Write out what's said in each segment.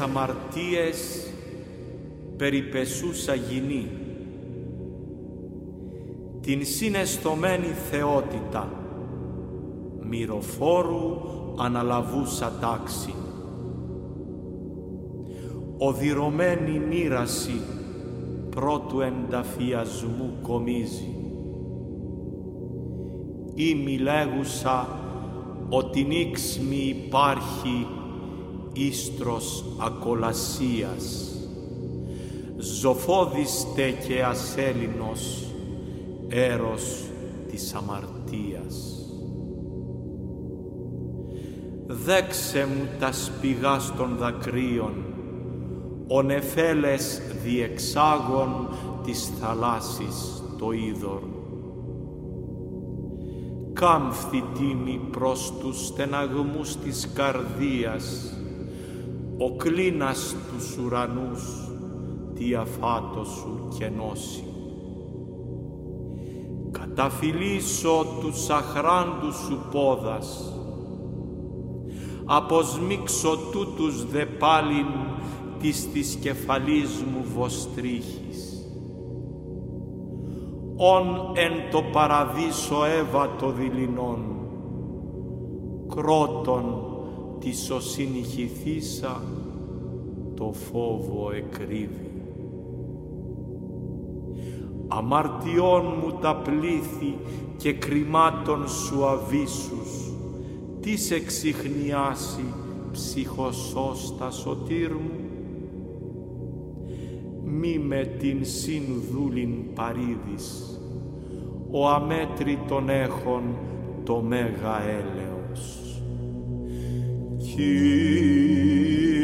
αμαρτίες περιπεσούσα γυνή την συναισθωμένη θεότητα μυροφόρου αναλαβούσα τάξη. Οδυρωμένη μοίραση πρώτου ενταφιασμού κομίζει. Ή μη λέγουσα ότι νίξ μη υπάρχει ίστρος ακολασίας, ζωφόδιστε και ασέλινος έρος της αμαρτίας. Δέξε μου τα σπηγά των δακρύων, ο νεφέλες διεξάγων της θαλάσσης το είδωρ. Κάμφθη τίμη προς τους στεναγμούς της καρδίας, ο κλίνας τους ουρανούς τι αφάτος σου κενώσει. Καταφυλίσω τους αχράντους σου πόδας, αποσμίξω τούτους δε πάλιν της της κεφαλής μου βοστρίχης. Ον εν το παραδείσο έβατο δειλινών, κρότον της οσυνηχηθήσα το φόβο εκρύβει. Αμαρτιών μου τα πλήθη και κρυμάτων σου αβίσους, τις εξηχνιάσει ψυχοσώστας σωτήρ μου. Μη με την συνδούλην παρίδης, ο αμέτρητον έχων το μέγα έλεος. here.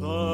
Time.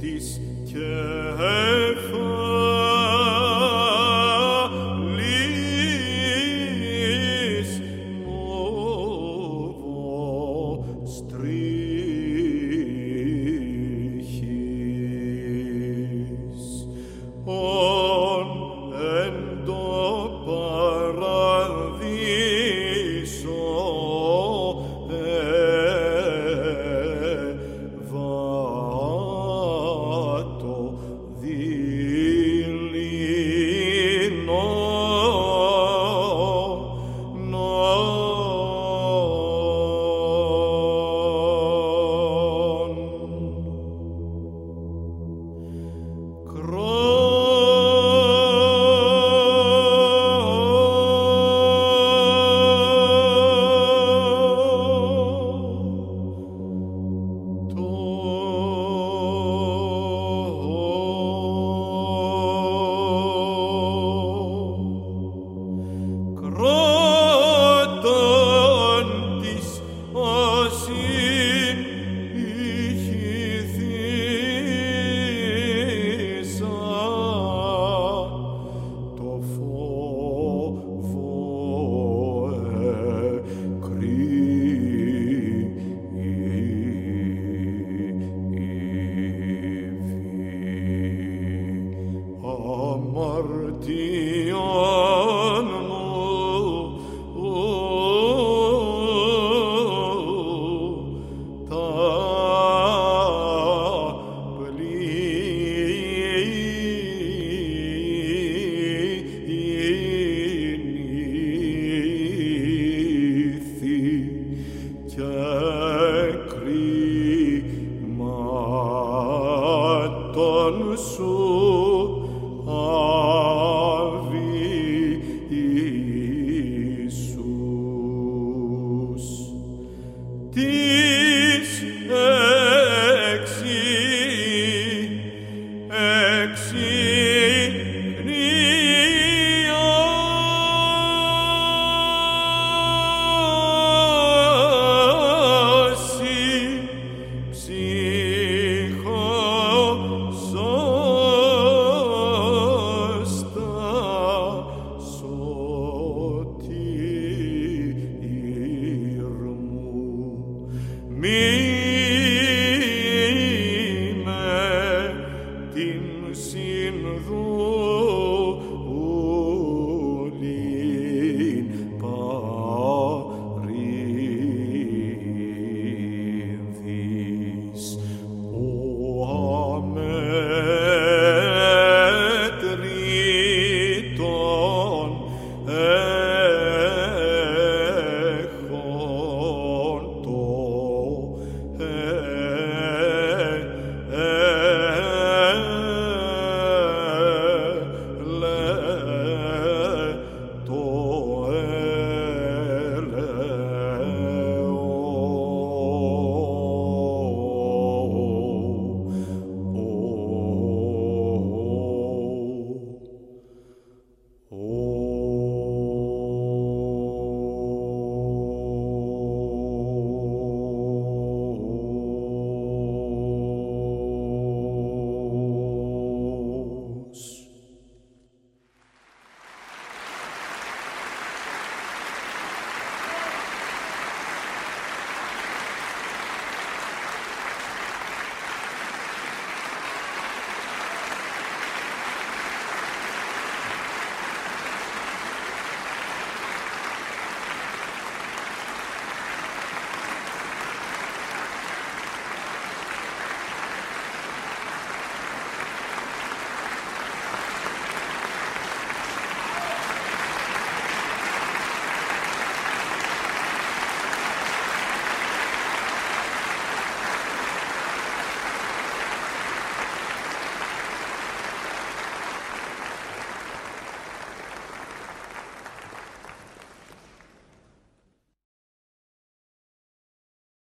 της κεφαλής νόβος εν το